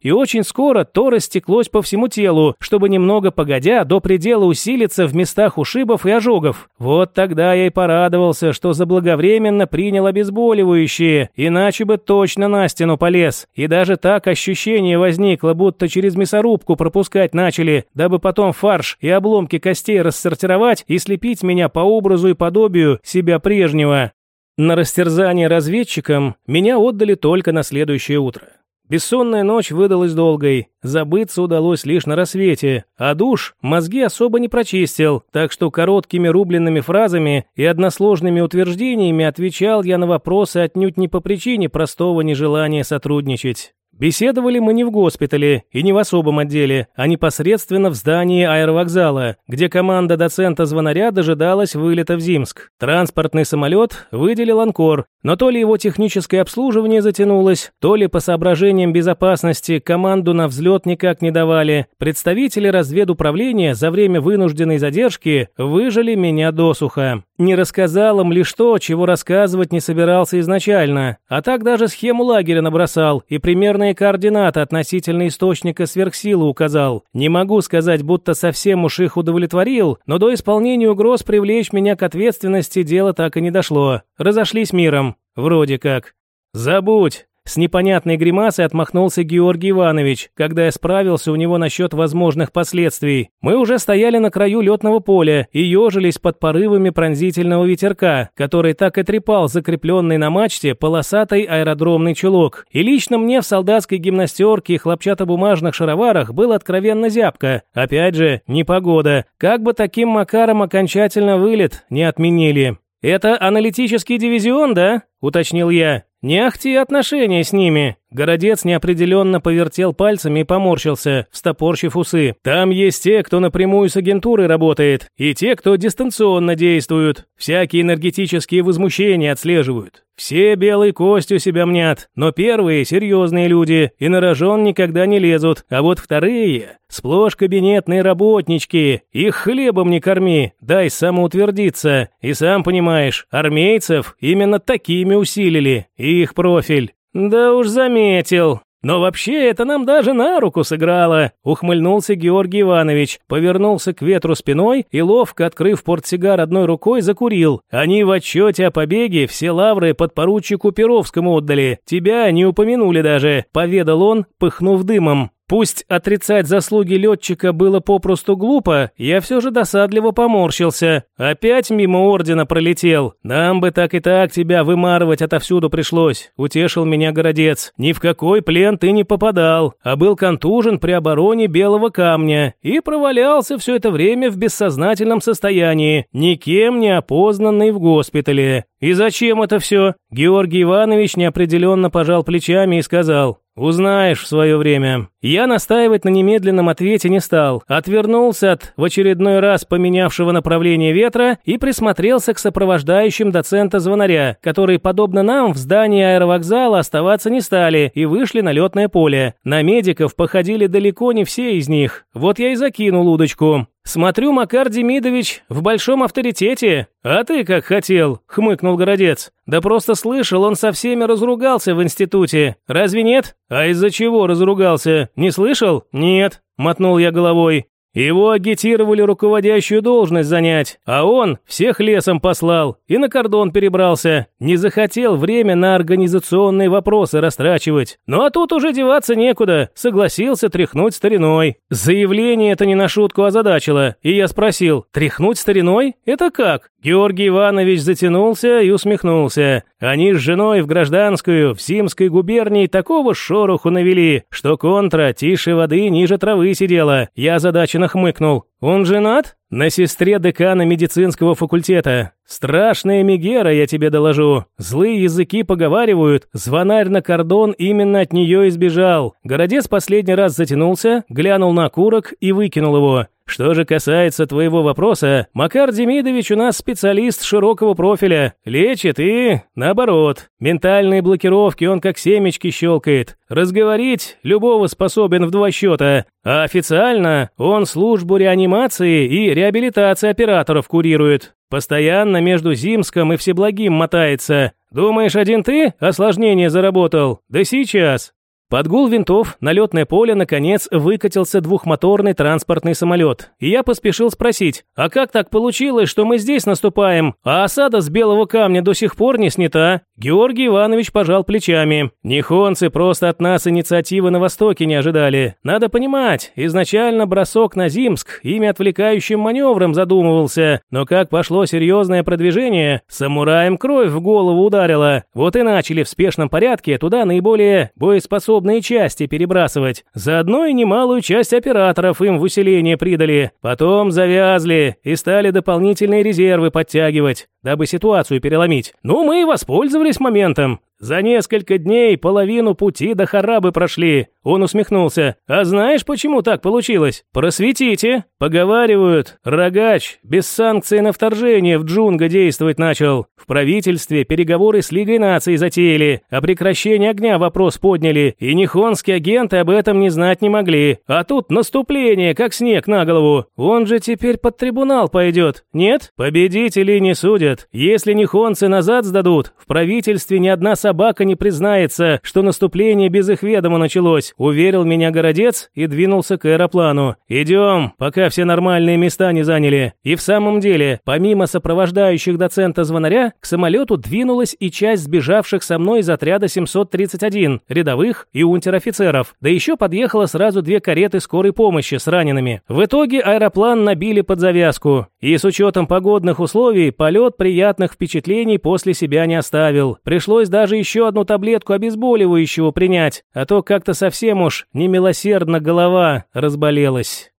и очень скоро то растеклось по всему телу, чтобы немного погодя до предела усилиться в местах ушибов и ожогов. Вот тогда я и порадовался, что заблаговременно принял обезболивающие, иначе бы точно на стену полез. И даже так ощущение возникло, будто через мясорубку пропускать начали, дабы потом фарш и обломки костей рассортировать и слепить меня по образу и подобию себя прежнего. На растерзание разведчикам меня отдали только на следующее утро. Бессонная ночь выдалась долгой, забыться удалось лишь на рассвете, а душ мозги особо не прочистил, так что короткими рубленными фразами и односложными утверждениями отвечал я на вопросы отнюдь не по причине простого нежелания сотрудничать. Беседовали мы не в госпитале и не в особом отделе, а непосредственно в здании аэровокзала, где команда доцента-звонаря дожидалась вылета в Зимск. Транспортный самолет выделил «Анкор», но то ли его техническое обслуживание затянулось, то ли по соображениям безопасности команду на взлет никак не давали. Представители разведуправления за время вынужденной задержки выжили меня досуха. Не рассказал им лишь то, чего рассказывать не собирался изначально, а так даже схему лагеря набросал и примерные точные координаты относительно источника сверхсилы указал. Не могу сказать, будто совсем уж их удовлетворил, но до исполнения угроз привлечь меня к ответственности дело так и не дошло. Разошлись миром. Вроде как. «Забудь!» С непонятной гримасой отмахнулся Георгий Иванович, когда я справился у него насчет возможных последствий. Мы уже стояли на краю летного поля и ежились под порывами пронзительного ветерка, который так и трепал закрепленный на мачте полосатый аэродромный чулок. И лично мне в солдатской гимнастерке и хлопчатобумажных шароварах было откровенно зябко. Опять же, непогода. Как бы таким макаром окончательно вылет не отменили. «Это аналитический дивизион, да?» – уточнил я. «Не ахти отношения с ними!» Городец неопределенно повертел пальцами и поморщился, встопорщив усы. «Там есть те, кто напрямую с агентурой работает, и те, кто дистанционно действуют. Всякие энергетические возмущения отслеживают. Все белой костью себя мнят, но первые – серьезные люди, и на рожон никогда не лезут, а вот вторые – сплошь кабинетные работнички. Их хлебом не корми, дай самоутвердиться. И сам понимаешь, армейцев именно такими усилили, их профиль. «Да уж заметил. Но вообще это нам даже на руку сыграло», — ухмыльнулся Георгий Иванович, повернулся к ветру спиной и, ловко открыв портсигар одной рукой, закурил. «Они в отчете о побеге все лавры подпоручику Перовскому отдали. Тебя не упомянули даже», — поведал он, пыхнув дымом. Пусть отрицать заслуги летчика было попросту глупо, я все же досадливо поморщился. Опять мимо ордена пролетел. Нам бы так и так тебя вымарывать отовсюду пришлось. Утешил меня городец. Ни в какой плен ты не попадал, а был контужен при обороне Белого камня и провалялся все это время в бессознательном состоянии, никем не опознанный в госпитале. И зачем это все? Георгий Иванович неопределенно пожал плечами и сказал. «Узнаешь в свое время». Я настаивать на немедленном ответе не стал, отвернулся от в очередной раз поменявшего направление ветра и присмотрелся к сопровождающим доцента-звонаря, которые, подобно нам, в здании аэровокзала оставаться не стали и вышли на летное поле. На медиков походили далеко не все из них. Вот я и закинул удочку. Смотрю, Макар Демидович в большом авторитете. А ты как хотел, хмыкнул Городец. Да просто слышал, он со всеми разругался в институте. Разве нет? А из-за чего разругался? Не слышал? Нет, мотнул я головой. Его агитировали руководящую должность занять, а он всех лесом послал и на кордон перебрался. Не захотел время на организационные вопросы растрачивать. Ну а тут уже деваться некуда, согласился тряхнуть стариной. Заявление это не на шутку озадачило, и я спросил, тряхнуть стариной? Это как? Георгий Иванович затянулся и усмехнулся. Они с женой в гражданскую, в Симской губернии такого шороху навели, что контра тише воды ниже травы сидела. Я озадаченно хмыкнул. «Он женат?» «На сестре декана медицинского факультета. Страшная Мегера, я тебе доложу. Злые языки поговаривают, звонарь на кордон именно от нее избежал. Городец последний раз затянулся, глянул на курок и выкинул его. Что же касается твоего вопроса, Макар Демидович у нас специалист широкого профиля. Лечит и, наоборот, ментальные блокировки он как семечки щелкает. Разговорить любого способен в два счета. А официально он службу реанимации и реабилитации операторов курирует. Постоянно между Зимском и Всеблагим мотается. Думаешь, один ты осложнение заработал? Да сейчас. Под гул винтов на летное поле, наконец, выкатился двухмоторный транспортный самолет. И я поспешил спросить, а как так получилось, что мы здесь наступаем, а осада с белого камня до сих пор не снята? Георгий Иванович пожал плечами. Нихонцы просто от нас инициативы на Востоке не ожидали. Надо понимать, изначально бросок на Зимск ими отвлекающим маневром задумывался, но как пошло серьезное продвижение, самураем кровь в голову ударила. Вот и начали в спешном порядке туда наиболее боеспособные подобные части перебрасывать. Заодно и немалую часть операторов им в усиление придали. Потом завязли и стали дополнительные резервы подтягивать, дабы ситуацию переломить. Ну, мы и воспользовались моментом. За несколько дней половину пути до Харабы прошли. Он усмехнулся. А знаешь, почему так получилось? Просветите. Поговаривают, Рогач без санкций на вторжение в Джунга действовать начал. В правительстве переговоры с Лигой наций затеяли, о прекращении огня вопрос подняли, и нихонские агенты об этом не знать не могли. А тут наступление, как снег на голову. Он же теперь под трибунал пойдет. Нет? Победителей не судят. Если нихонцы назад сдадут, в правительстве ни одна собака не признается, что наступление без их ведома началось», – уверил меня городец и двинулся к аэроплану. «Идем, пока все нормальные места не заняли». И в самом деле, помимо сопровождающих доцента звонаря, к самолету двинулась и часть сбежавших со мной из отряда 731, рядовых и унтер-офицеров. Да еще подъехало сразу две кареты скорой помощи с ранеными. В итоге аэроплан набили под завязку. И с учетом погодных условий, полет приятных впечатлений после себя не оставил. Пришлось даже еще одну таблетку обезболивающего принять, а то как-то совсем уж немилосердно голова разболелась.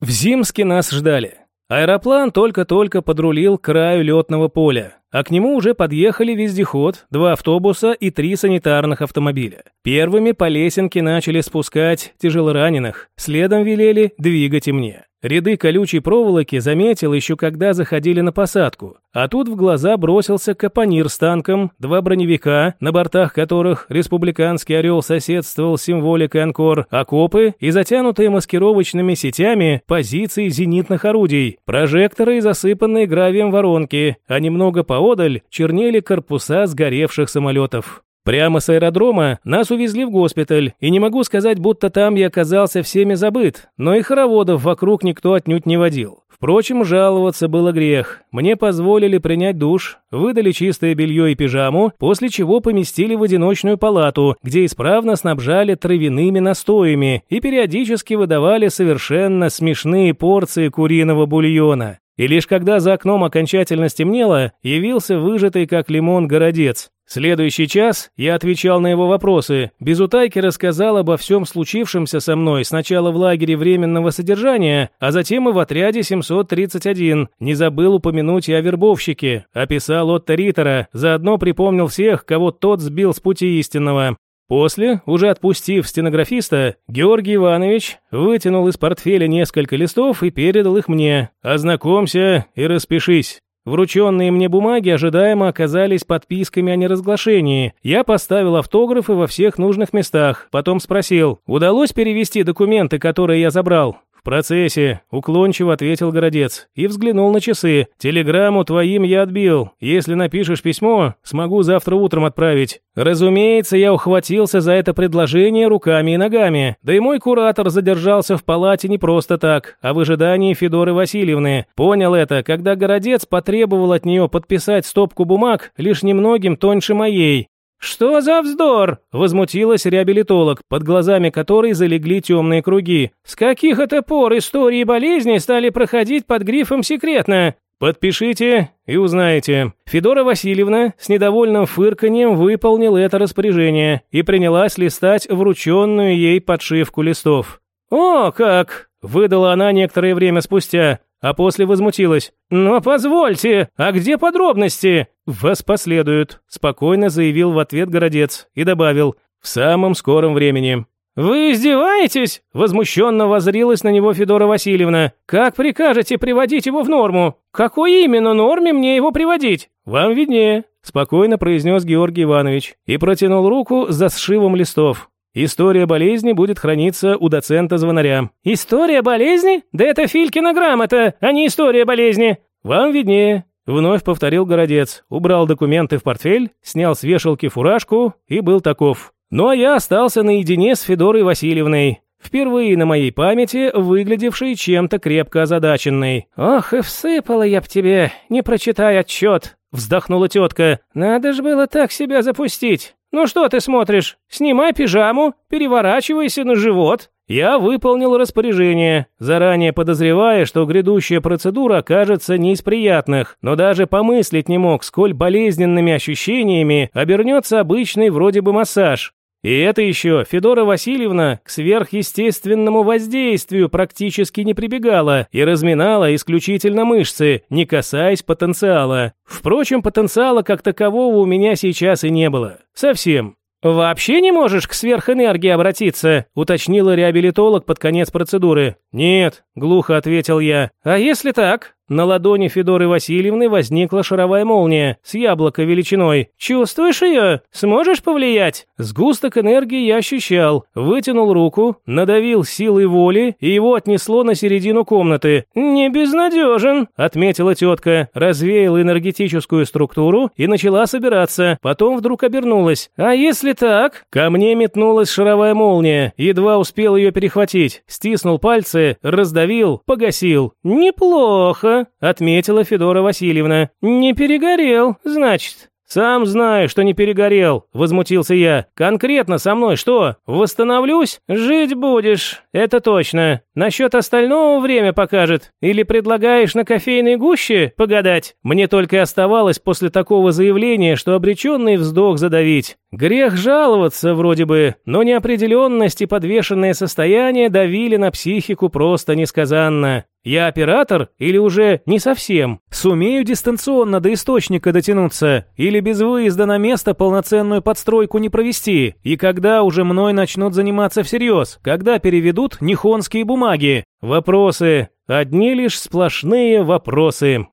В Зимске нас ждали. Аэроплан только-только подрулил к краю летного поля а к нему уже подъехали вездеход, два автобуса и три санитарных автомобиля. Первыми по лесенке начали спускать тяжелораненых, следом велели двигать и мне. Ряды колючей проволоки заметил еще когда заходили на посадку, а тут в глаза бросился капонир с танком, два броневика, на бортах которых республиканский орел соседствовал с символикой Анкор, окопы и затянутые маскировочными сетями позиции зенитных орудий, прожекторы и засыпанные гравием воронки, а немного по поодаль чернели корпуса сгоревших самолетов. Прямо с аэродрома нас увезли в госпиталь, и не могу сказать, будто там я оказался всеми забыт, но и хороводов вокруг никто отнюдь не водил. Впрочем, жаловаться было грех. Мне позволили принять душ, выдали чистое белье и пижаму, после чего поместили в одиночную палату, где исправно снабжали травяными настоями и периодически выдавали совершенно смешные порции куриного бульона. И лишь когда за окном окончательно стемнело, явился выжатый как лимон городец. Следующий час я отвечал на его вопросы, без утайки рассказал обо всем случившемся со мной сначала в лагере временного содержания, а затем и в отряде 731. Не забыл упомянуть и о вербовщике, описал Отто Риттера, заодно припомнил всех, кого тот сбил с пути истинного. После, уже отпустив стенографиста, Георгий Иванович вытянул из портфеля несколько листов и передал их мне. «Ознакомься и распишись». Врученные мне бумаги ожидаемо оказались подписками о неразглашении. Я поставил автографы во всех нужных местах, потом спросил, удалось перевести документы, которые я забрал? Процессе», — уклончиво ответил Городец и взглянул на часы. «Телеграмму твоим я отбил. Если напишешь письмо, смогу завтра утром отправить». Разумеется, я ухватился за это предложение руками и ногами. Да и мой куратор задержался в палате не просто так, а в ожидании Федоры Васильевны. Понял это, когда Городец потребовал от нее подписать стопку бумаг лишь немногим тоньше моей. «Что за вздор?» – возмутилась реабилитолог, под глазами которой залегли темные круги. «С каких это пор истории болезней стали проходить под грифом «секретно»?» «Подпишите и узнаете». Федора Васильевна с недовольным фырканьем выполнила это распоряжение и принялась листать врученную ей подшивку листов. «О, как!» – выдала она некоторое время спустя, а после возмутилась. «Но позвольте, а где подробности?» «Вас последуют», – спокойно заявил в ответ Городец и добавил «в самом скором времени». «Вы издеваетесь?» – возмущенно возрилась на него Федора Васильевна. «Как прикажете приводить его в норму? Какой именно норме мне его приводить?» «Вам виднее», – спокойно произнес Георгий Иванович и протянул руку за сшивом листов. «История болезни будет храниться у доцента-звонаря». «История болезни? Да это Филькина грамота, а не история болезни». «Вам виднее», Вновь повторил городец, убрал документы в портфель, снял с вешалки фуражку и был таков. Ну а я остался наедине с Федорой Васильевной, впервые на моей памяти выглядевшей чем-то крепко озадаченной. «Ох, и всыпала я б тебе, не прочитай отчет», — вздохнула тетка. «Надо ж было так себя запустить. Ну что ты смотришь? Снимай пижаму, переворачивайся на живот, я выполнил распоряжение, заранее подозревая, что грядущая процедура окажется не из приятных, но даже помыслить не мог, сколь болезненными ощущениями обернется обычный вроде бы массаж. И это еще Федора Васильевна к сверхъестественному воздействию практически не прибегала и разминала исключительно мышцы, не касаясь потенциала. Впрочем, потенциала как такового у меня сейчас и не было. Совсем. «Вообще не можешь к сверхэнергии обратиться?» – уточнила реабилитолог под конец процедуры. «Нет», – глухо ответил я. «А если так?» На ладони Федоры Васильевны возникла шаровая молния с яблоко величиной. «Чувствуешь ее? Сможешь повлиять?» Сгусток энергии я ощущал. Вытянул руку, надавил силой воли, и его отнесло на середину комнаты. «Не безнадежен», — отметила тетка. Развеяла энергетическую структуру и начала собираться. Потом вдруг обернулась. «А если так?» Ко мне метнулась шаровая молния. Едва успел ее перехватить. Стиснул пальцы, раздавил, погасил. «Неплохо» отметила Федора Васильевна. «Не перегорел, значит». «Сам знаю, что не перегорел», — возмутился я. «Конкретно со мной что? Восстановлюсь? Жить будешь, это точно. Насчет остального время покажет. Или предлагаешь на кофейной гуще погадать? Мне только оставалось после такого заявления, что обреченный вздох задавить. Грех жаловаться вроде бы, но неопределенность и подвешенное состояние давили на психику просто несказанно. Я оператор или уже не совсем? Сумею дистанционно до источника дотянуться или без выезда на место полноценную подстройку не провести? И когда уже мной начнут заниматься всерьез? Когда переведут нихонские бумаги? Вопросы. Одни лишь сплошные вопросы.